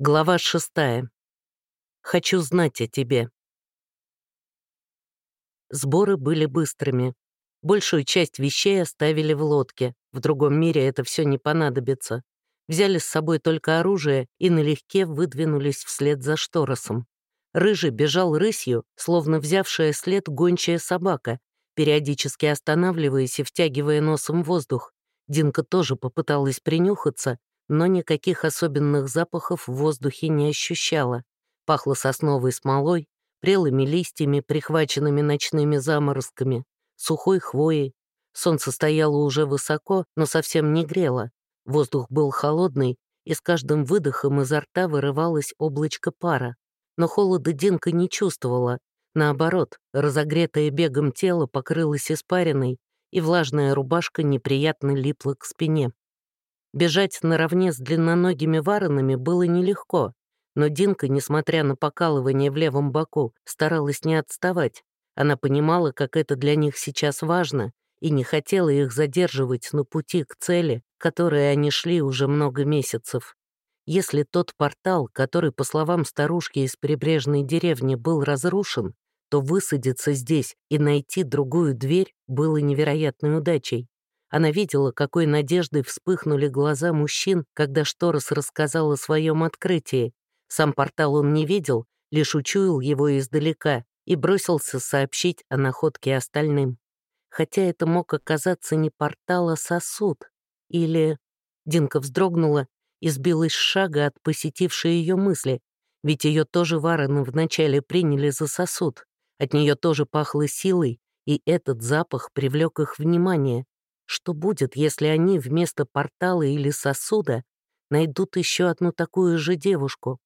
Глава шестая. Хочу знать о тебе. Сборы были быстрыми. Большую часть вещей оставили в лодке. В другом мире это все не понадобится. Взяли с собой только оружие и налегке выдвинулись вслед за Шторосом. Рыжий бежал рысью, словно взявшая след гончая собака, периодически останавливаясь и втягивая носом воздух. Динка тоже попыталась принюхаться, но никаких особенных запахов в воздухе не ощущала. Пахло сосновой смолой, прелыми листьями, прихваченными ночными заморозками, сухой хвоей. Солнце стояло уже высоко, но совсем не грело. Воздух был холодный, и с каждым выдохом изо рта вырывалось облачко пара. Но холода Динка не чувствовала. Наоборот, разогретое бегом тело покрылось испариной, и влажная рубашка неприятно липла к спине. Бежать наравне с длинноногими варонами было нелегко, но Динка, несмотря на покалывание в левом боку, старалась не отставать. Она понимала, как это для них сейчас важно, и не хотела их задерживать на пути к цели, которой они шли уже много месяцев. Если тот портал, который, по словам старушки из прибрежной деревни, был разрушен, то высадиться здесь и найти другую дверь было невероятной удачей. Она видела, какой надеждой вспыхнули глаза мужчин, когда Шторос рассказал о своем открытии. Сам портал он не видел, лишь учуял его издалека и бросился сообщить о находке остальным. Хотя это мог оказаться не портал, а сосуд. Или... Динка вздрогнула и сбилась с шага от посетившей ее мысли, ведь ее тоже вороны вначале приняли за сосуд. От нее тоже пахло силой, и этот запах привлек их внимание. Что будет, если они вместо портала или сосуда найдут еще одну такую же девушку?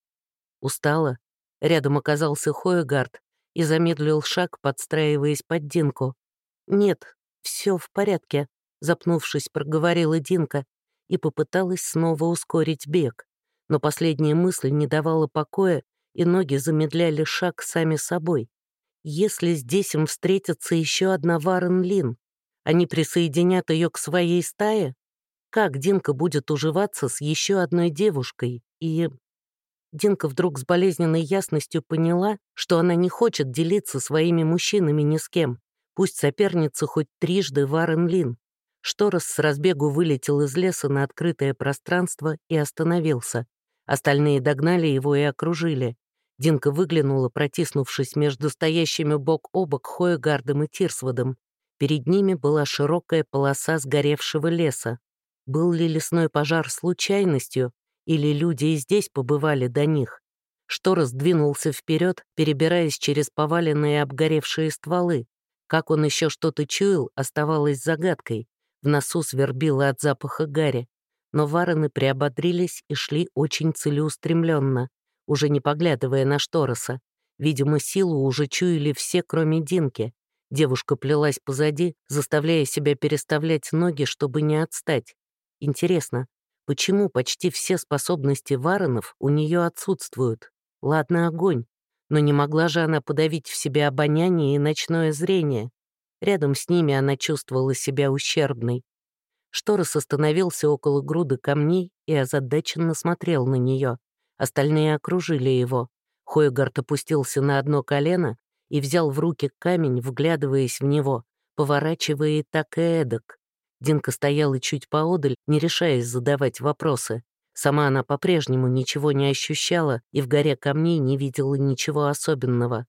Устала. Рядом оказался Хоегард и замедлил шаг, подстраиваясь под Динку. «Нет, все в порядке», — запнувшись, проговорила Динка и попыталась снова ускорить бег. Но последняя мысль не давала покоя, и ноги замедляли шаг сами собой. Если здесь им встретится еще одна Варен Лин, они присоединят ее к своей стае? Как Динка будет уживаться с еще одной девушкой? И... Динка вдруг с болезненной ясностью поняла, что она не хочет делиться своими мужчинами ни с кем. Пусть соперница хоть трижды Варен Лин. Шторос с разбегу вылетел из леса на открытое пространство и остановился. Остальные догнали его и окружили. Динка выглянула, протиснувшись между стоящими бок о бок Хоегардом и Тирсводом. Перед ними была широкая полоса сгоревшего леса. Был ли лесной пожар случайностью, или люди и здесь побывали до них? Что раздвинулся вперед, перебираясь через поваленные обгоревшие стволы. Как он еще что-то чуял, оставалось загадкой. В носу свербило от запаха гари. Но варены приободрились и шли очень целеустремленно, уже не поглядывая на Штороса. Видимо, силу уже чуяли все, кроме Динки. Девушка плелась позади, заставляя себя переставлять ноги, чтобы не отстать. Интересно, почему почти все способности Варонов у нее отсутствуют? Ладно, огонь. Но не могла же она подавить в себе обоняние и ночное зрение. Рядом с ними она чувствовала себя ущербной. Шторос остановился около груды камней и озадаченно смотрел на нее. Остальные окружили его. Хойгард опустился на одно колено и взял в руки камень, вглядываясь в него, поворачивая так и эдак. Динка стояла чуть поодаль, не решаясь задавать вопросы. Сама она по-прежнему ничего не ощущала и в горе камней не видела ничего особенного.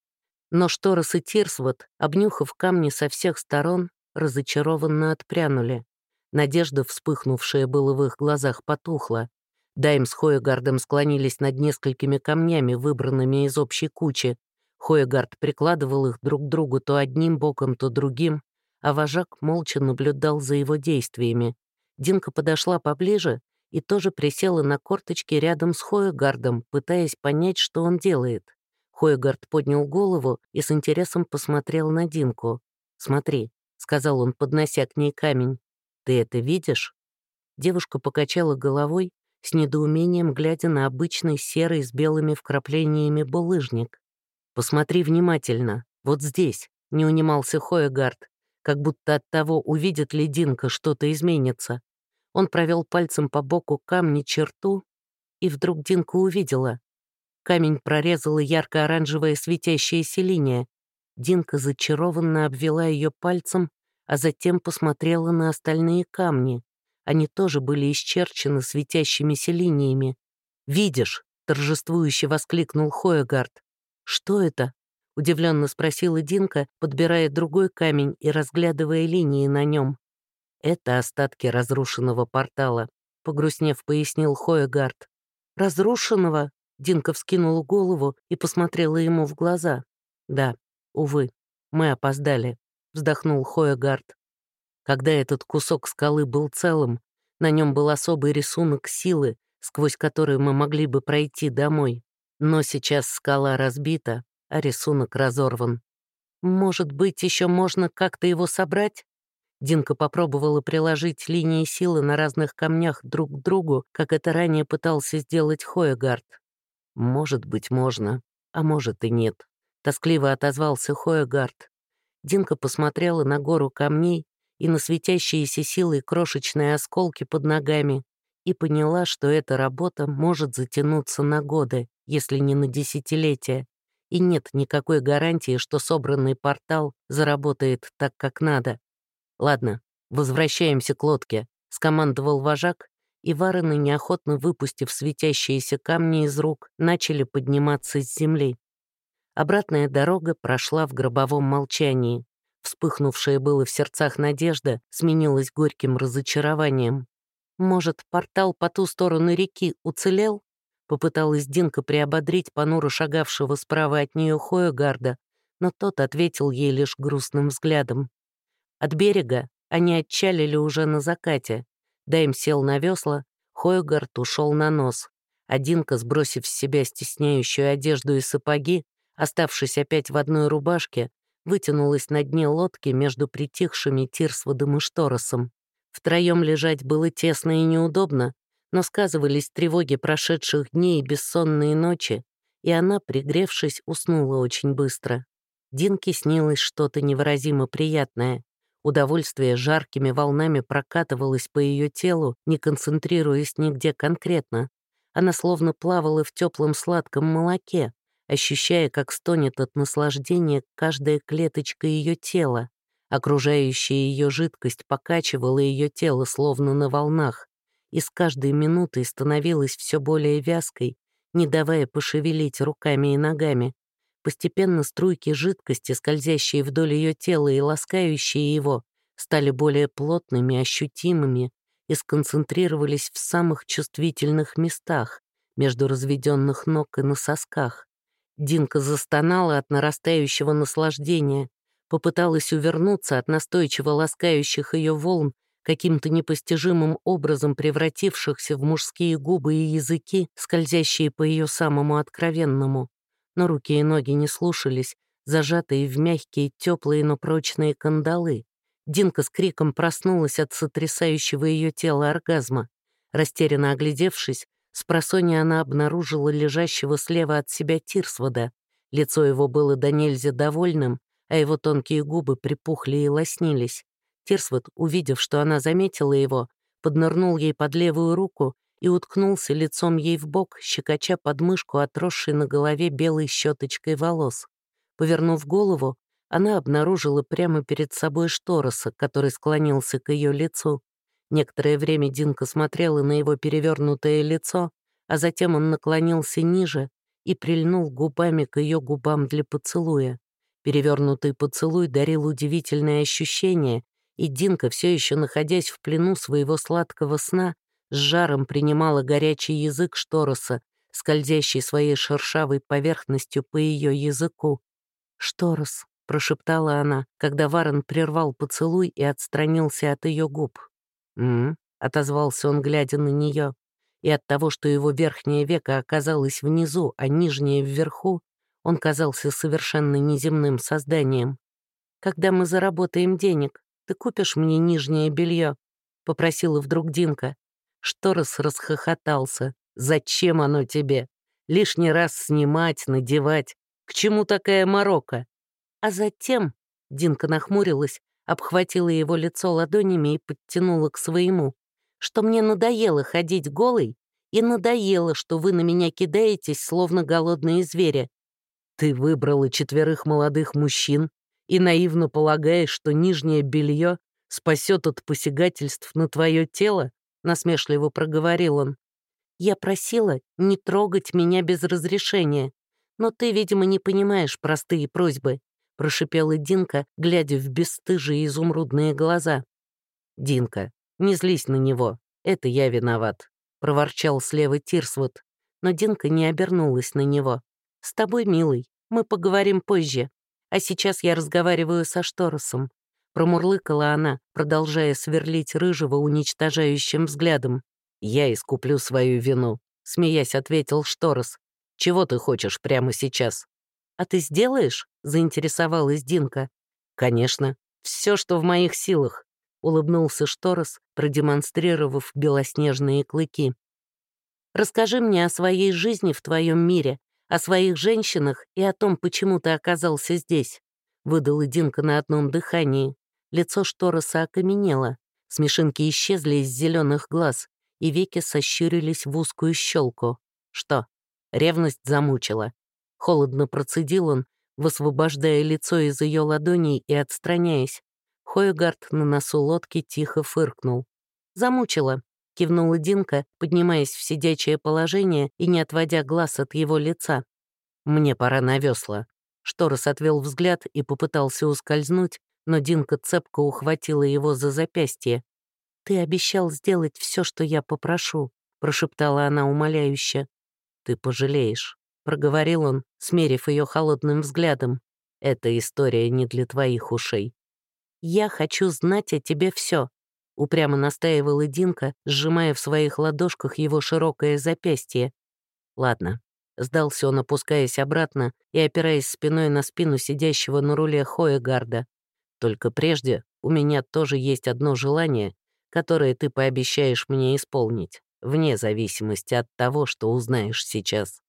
Но Шторос и Тирсвот, обнюхав камни со всех сторон, разочарованно отпрянули. Надежда, вспыхнувшая было в их глазах, потухла. Дайм с Хоегардом склонились над несколькими камнями, выбранными из общей кучи, Хоегард прикладывал их друг к другу то одним боком, то другим, а вожак молча наблюдал за его действиями. Динка подошла поближе и тоже присела на корточки рядом с Хоегардом, пытаясь понять, что он делает. Хоегард поднял голову и с интересом посмотрел на Динку. «Смотри», — сказал он, поднося к ней камень. «Ты это видишь?» Девушка покачала головой, с недоумением глядя на обычный серый с белыми вкраплениями булыжник. «Посмотри внимательно, вот здесь», — не унимался Хоегард, как будто от того, увидит ли Динка, что-то изменится. Он провел пальцем по боку камни черту, и вдруг Динка увидела. Камень прорезала ярко-оранжевая светящаяся линия. Динка зачарованно обвела ее пальцем, а затем посмотрела на остальные камни. Они тоже были исчерчены светящимися линиями. «Видишь?» — торжествующе воскликнул Хоегард. «Что это?» — удивленно спросила Динка, подбирая другой камень и разглядывая линии на нем. «Это остатки разрушенного портала», — погрустнев пояснил Хоегард. «Разрушенного?» — Динка вскинула голову и посмотрела ему в глаза. «Да, увы, мы опоздали», — вздохнул Хоегард. Когда этот кусок скалы был целым, на нем был особый рисунок силы, сквозь который мы могли бы пройти домой. Но сейчас скала разбита, а рисунок разорван. Может быть, еще можно как-то его собрать? Динка попробовала приложить линии силы на разных камнях друг к другу, как это ранее пытался сделать Хоегард. «Может быть, можно, а может и нет», — тоскливо отозвался Хоегард. Динка посмотрела на гору камней и на светящиеся силой крошечные осколки под ногами и поняла, что эта работа может затянуться на годы, если не на десятилетия, и нет никакой гарантии, что собранный портал заработает так, как надо. «Ладно, возвращаемся к лодке», — скомандовал вожак, и варены, неохотно выпустив светящиеся камни из рук, начали подниматься с земли. Обратная дорога прошла в гробовом молчании. Вспыхнувшая было в сердцах надежда сменилась горьким разочарованием. «Может, портал по ту сторону реки уцелел?» Попыталась Динка приободрить понуро шагавшего справа от нее Хоегарда, но тот ответил ей лишь грустным взглядом. От берега они отчалили уже на закате. Дайм сел на весла, Хойгард ушел на нос. Одинка, сбросив с себя стесняющую одежду и сапоги, оставшись опять в одной рубашке, вытянулась на дне лодки между притихшими Тирсводом и Шторосом. Втроем лежать было тесно и неудобно, но сказывались тревоги прошедших дней и бессонные ночи, и она, пригревшись, уснула очень быстро. Динке снилось что-то невыразимо приятное. Удовольствие жаркими волнами прокатывалось по ее телу, не концентрируясь нигде конкретно. Она словно плавала в теплом сладком молоке, ощущая, как стонет от наслаждения каждая клеточка ее тела. Окружающая ее жидкость покачивала ее тело словно на волнах, и с каждой минутой становилась все более вязкой, не давая пошевелить руками и ногами. Постепенно струйки жидкости, скользящие вдоль ее тела и ласкающие его, стали более плотными, ощутимыми и сконцентрировались в самых чувствительных местах, между разведенных ног и на сосках. Динка застонала от нарастающего наслаждения, попыталась увернуться от настойчиво ласкающих ее волн, каким-то непостижимым образом превратившихся в мужские губы и языки, скользящие по ее самому откровенному но руки и ноги не слушались, зажатые в мягкие, теплые, но прочные кандалы. Динка с криком проснулась от сотрясающего ее тела оргазма. Растерянно оглядевшись, с просонья она обнаружила лежащего слева от себя Тирсвода. Лицо его было до нельзя довольным, а его тонкие губы припухли и лоснились. Тирсвод, увидев, что она заметила его, поднырнул ей под левую руку и уткнулся лицом ей в бок, щекоча подмышку, отросшей на голове белой щеточкой волос. Повернув голову, она обнаружила прямо перед собой Штороса, который склонился к ее лицу. Некоторое время Динка смотрела на его перевернутое лицо, а затем он наклонился ниже и прильнул губами к ее губам для поцелуя. Перевернутый поцелуй дарил удивительное ощущение, и Динка, все еще находясь в плену своего сладкого сна, с жаром принимала горячий язык Штороса, скользящий своей шершавой поверхностью по ее языку. «Шторос», — прошептала она, когда Варен прервал поцелуй и отстранился от ее губ. «М-м», отозвался он, глядя на нее, и от того, что его верхнее веко оказалось внизу, а нижнее вверху, он казался совершенно неземным созданием. «Когда мы заработаем денег, ты купишь мне нижнее белье?» — попросила вдруг Динка. Шторос расхохотался. «Зачем оно тебе? Лишний раз снимать, надевать. К чему такая морока?» А затем Динка нахмурилась, обхватила его лицо ладонями и подтянула к своему, что мне надоело ходить голой И надоело, что вы на меня кидаетесь, словно голодные звери. Ты выбрала четверых молодых мужчин и наивно полагаешь, что нижнее белье спасет от посягательств на твое тело?» — насмешливо проговорил он. «Я просила не трогать меня без разрешения, но ты, видимо, не понимаешь простые просьбы», — прошипела Динка, глядя в бесстыжие изумрудные глаза. «Динка, не злись на него, это я виноват», — проворчал слева Тирсвуд, но Динка не обернулась на него. «С тобой, милый, мы поговорим позже, а сейчас я разговариваю со Шторосом. Промурлыкала она, продолжая сверлить Рыжего уничтожающим взглядом. «Я искуплю свою вину», — смеясь ответил Шторос. «Чего ты хочешь прямо сейчас?» «А ты сделаешь?» — заинтересовалась Динка. «Конечно. Все, что в моих силах», — улыбнулся Шторос, продемонстрировав белоснежные клыки. «Расскажи мне о своей жизни в твоем мире, о своих женщинах и о том, почему ты оказался здесь», — выдала Динка на одном дыхании. Лицо Штороса окаменело, смешинки исчезли из зеленых глаз, и веки сощурились в узкую щелку. Что? Ревность замучила. Холодно процедил он, высвобождая лицо из ее ладоней и отстраняясь. Хойгард на носу лодки тихо фыркнул. «Замучила», — кивнула Динка, поднимаясь в сидячее положение и не отводя глаз от его лица. «Мне пора на весла». Шторос отвел взгляд и попытался ускользнуть, но Динка цепко ухватила его за запястье. «Ты обещал сделать все, что я попрошу», — прошептала она умоляюще. «Ты пожалеешь», — проговорил он, смерив ее холодным взглядом. «Эта история не для твоих ушей». «Я хочу знать о тебе все», — упрямо настаивала Динка, сжимая в своих ладошках его широкое запястье. «Ладно», — сдался он, опускаясь обратно и опираясь спиной на спину сидящего на руле Хоегарда. Только прежде у меня тоже есть одно желание, которое ты пообещаешь мне исполнить, вне зависимости от того, что узнаешь сейчас».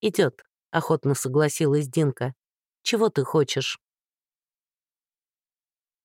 «Идет», — охотно согласилась Динка. «Чего ты хочешь?»